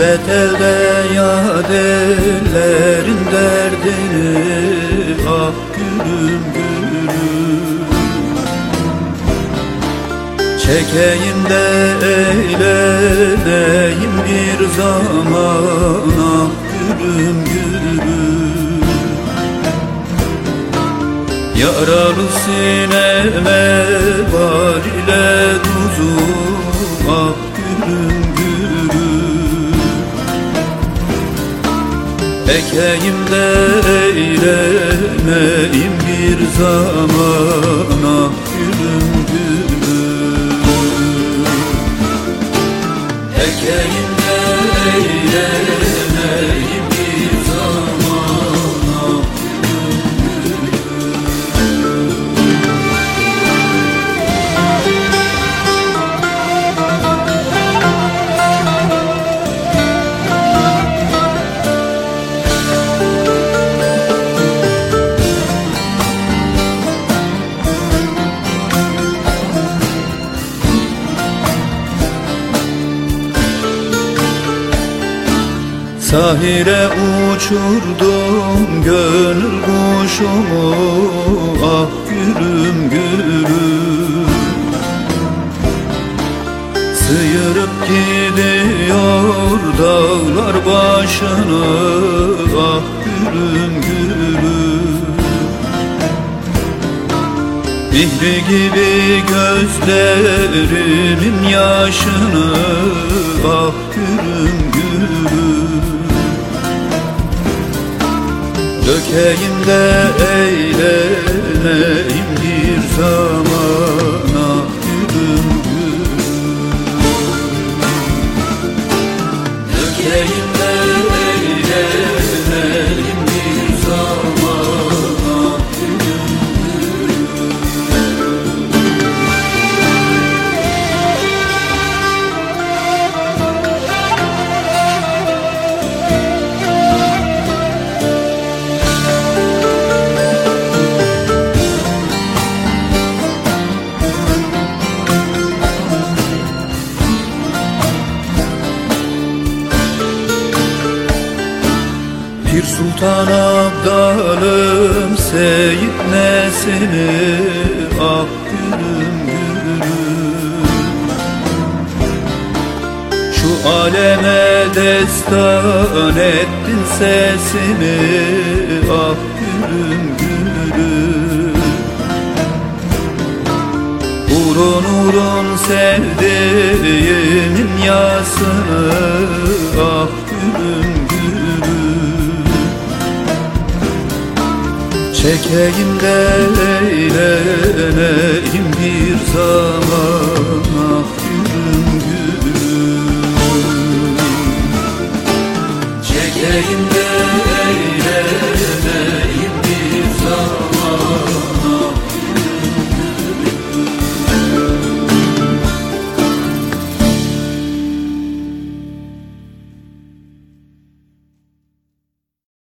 Betelde yad ellerin derdini Ah gülüm gülüm. Çekeyim de eğleneyim bir zaman. Ah gülüm gülüm. Yaralı sineme var ile tuzum Ah gülüm gülüm Ekeyim de eylemeyim bir zaman Ah gülüm gülüm Ekeyim de eylemeyim Sahire uçurdum gönül kuşumu Ah gülüm gülüm. Sıyırıp gidiyor dağlar başını Ah gülüm gülüm. Mihri gibi gözlerimin yaşını Ah gülüm gülüm Dökeyim de eğleneyim bir zaman Pir Sultan Abdalım Seyit nesini Ah gülüm. Gülüm Şu aleme destan ettin sesini Ah gülüm. Gülüm Urun urun sevdiğimin yasını Ah gülüm Çekeyim de eğleneyim bir zaman Ah